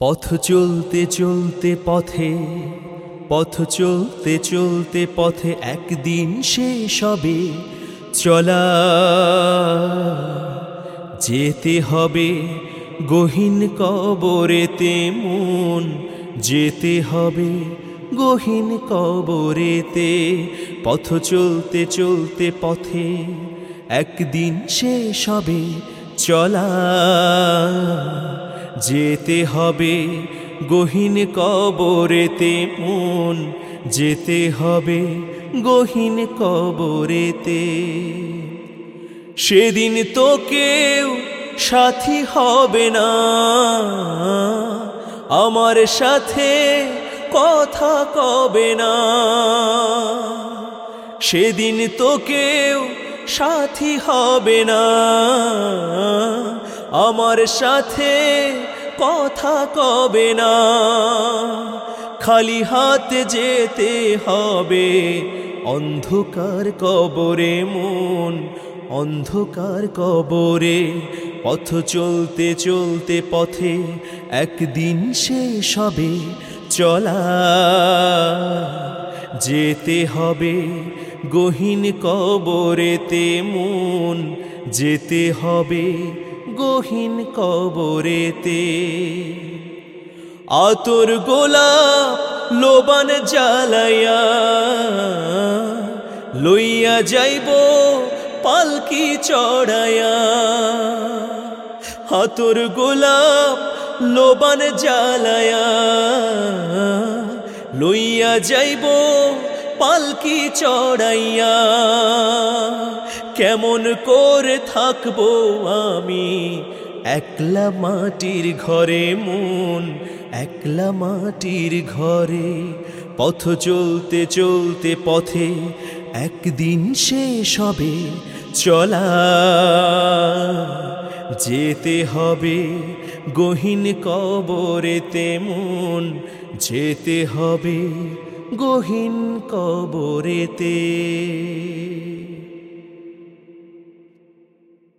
পথ চলতে চলতে পথে, পথ চলতে চলতে পথে একদিন শেষ হবে। চলা যেতে হবে গহীন কবরেতে মন, যেতে হবে গহীন কবরেতে। পথ চলতে চলতে পথে একদিন শেষ হবে। চলা যেতে হবে গহীন কবরেতে মন। যেতে হবে গহীন কবরেতে। সেদিন তো কেউ সাথী হবে না। আমার সাথে কথা কবে না। সেদিন তো কেউ সাথী হবে না। আমার সাথে কথা কবে না? খালি হাতে যেতে হবে। অন্ধকার কবরে মন, অন্ধকার কবরে পথ চলতে চলতে পথে একদিন শেষ হবে, চলা। যেতে হবে গহীন কবরেতে মন, যেতে হবে গহীন কবরেতে। আতর গোলাপ লোবান জ্বালাইয়া লইয়া যাইব পালকি চড়াইয়া। হাতর গোলাপ লোবান জ্বালায়া লইয়া যাইব পালকি চড়াইয়া। কেমন করে থাকব আমি? একলা মাটির ঘরে মন, একলা মাটির ঘরে। পথ চলতে চলতে পথে একদিন শেষ হবে, চলা। যেতে হবে গহীন কবরেতে মন, যেতে হবে গহীন কবরেতে।